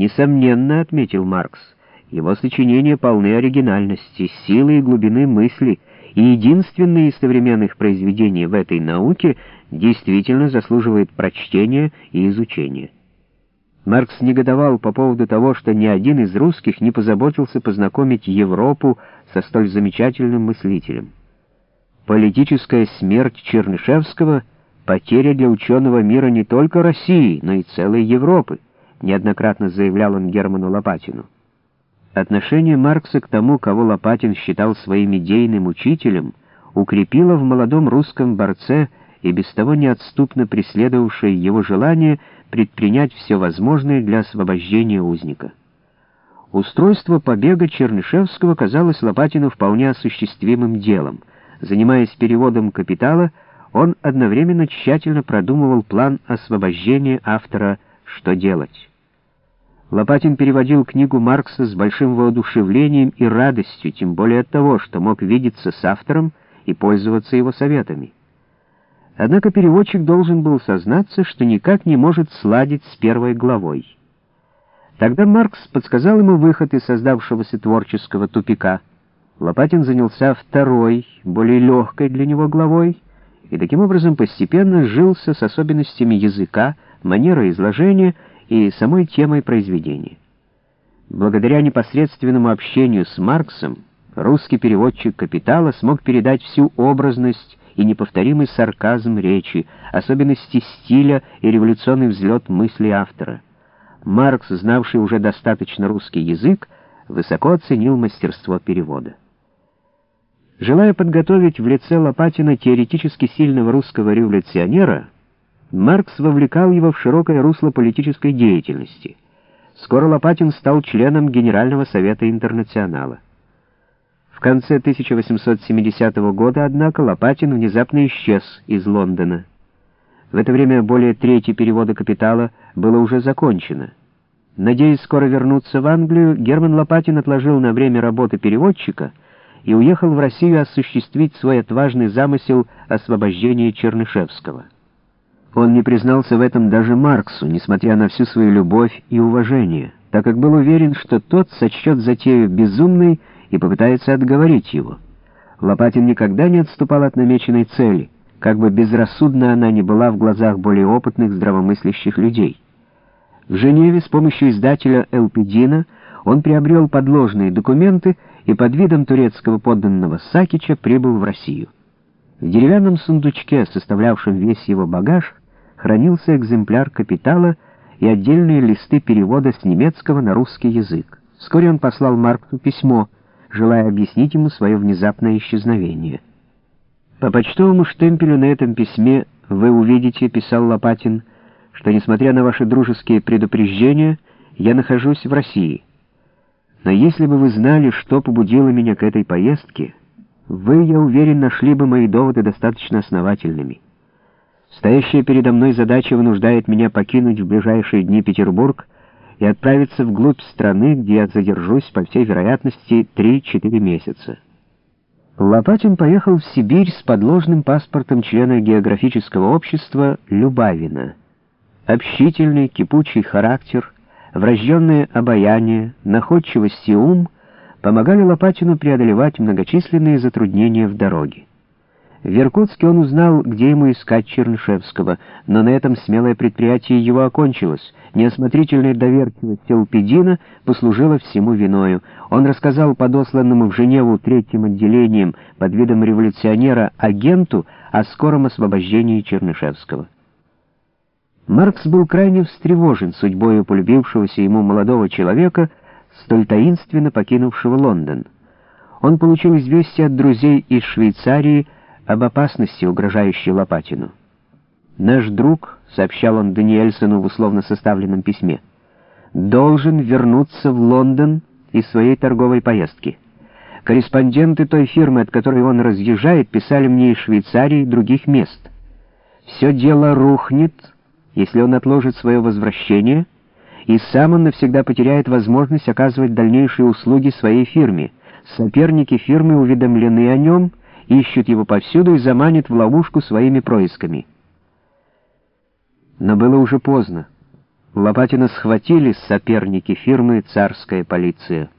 Несомненно, отметил Маркс, его сочинения полны оригинальности, силы и глубины мысли, и единственное из современных произведений в этой науке действительно заслуживает прочтения и изучения. Маркс негодовал по поводу того, что ни один из русских не позаботился познакомить Европу со столь замечательным мыслителем. Политическая смерть Чернышевского — потеря для ученого мира не только России, но и целой Европы, неоднократно заявлял он Герману Лопатину. Отношение Маркса к тому, кого Лопатин считал своим идейным учителем, укрепило в молодом русском борце и без того неотступно преследовавшее его желание предпринять все возможное для освобождения узника. Устройство побега Чернышевского казалось Лопатину вполне осуществимым делом. Занимаясь переводом «Капитала», он одновременно тщательно продумывал план освобождения автора «Что делать?». Лопатин переводил книгу Маркса с большим воодушевлением и радостью, тем более от того, что мог видеться с автором и пользоваться его советами. Однако переводчик должен был сознаться, что никак не может сладить с первой главой. Тогда Маркс подсказал ему выход из создавшегося творческого тупика. Лопатин занялся второй, более легкой для него главой, и таким образом постепенно сжился с особенностями языка, манерой изложения и самой темой произведения. Благодаря непосредственному общению с Марксом русский переводчик «Капитала» смог передать всю образность и неповторимый сарказм речи, особенности стиля и революционный взлет мысли автора. Маркс, знавший уже достаточно русский язык, высоко оценил мастерство перевода. Желая подготовить в лице Лопатина теоретически сильного русского революционера, Маркс вовлекал его в широкое русло политической деятельности. Скоро Лопатин стал членом Генерального совета интернационала. В конце 1870 года, однако, Лопатин внезапно исчез из Лондона. В это время более трети перевода «Капитала» было уже закончено. Надеясь скоро вернуться в Англию, Герман Лопатин отложил на время работы переводчика и уехал в Россию осуществить свой отважный замысел освобождения Чернышевского. Он не признался в этом даже Марксу, несмотря на всю свою любовь и уважение, так как был уверен, что тот сочтет затею безумной и попытается отговорить его. Лопатин никогда не отступал от намеченной цели, как бы безрассудна она ни была в глазах более опытных здравомыслящих людей. В Женеве с помощью издателя Элпидина он приобрел подложные документы и под видом турецкого подданного Сакича прибыл в Россию. В деревянном сундучке, составлявшем весь его багаж, хранился экземпляр «Капитала» и отдельные листы перевода с немецкого на русский язык. Вскоре он послал Марксу письмо, желая объяснить ему свое внезапное исчезновение. «По почтовому штемпелю на этом письме вы увидите, — писал Лопатин, — что, несмотря на ваши дружеские предупреждения, я нахожусь в России. Но если бы вы знали, что побудило меня к этой поездке, вы, я уверен, нашли бы мои доводы достаточно основательными». Стоящая передо мной задача вынуждает меня покинуть в ближайшие дни Петербург и отправиться вглубь страны, где я задержусь, по всей вероятности, 3-4 месяца. Лопатин поехал в Сибирь с подложным паспортом члена географического общества Любавина. Общительный, кипучий характер, врожденное обаяние, находчивость и ум помогали Лопатину преодолевать многочисленные затруднения в дороге. В Иркутске он узнал, где ему искать Чернышевского, но на этом смелое предприятие его окончилось. Неосмотрительная доверчивость Элпидина послужила всему виною. Он рассказал подосланному в Женеву третьим отделением под видом революционера агенту о скором освобождении Чернышевского. Маркс был крайне встревожен судьбой полюбившегося ему молодого человека, столь таинственно покинувшего Лондон. Он получил известие от друзей из Швейцарии, об опасности, угрожающей Лопатину. «Наш друг», — сообщал он Даниэльсону в условно составленном письме, «должен вернуться в Лондон из своей торговой поездки. Корреспонденты той фирмы, от которой он разъезжает, писали мне из Швейцарии и других мест. Все дело рухнет, если он отложит свое возвращение, и сам он навсегда потеряет возможность оказывать дальнейшие услуги своей фирме. Соперники фирмы уведомлены о нем — ищут его повсюду и заманят в ловушку своими происками. Но было уже поздно. Лопатина схватили соперники фирмы «Царская полиция».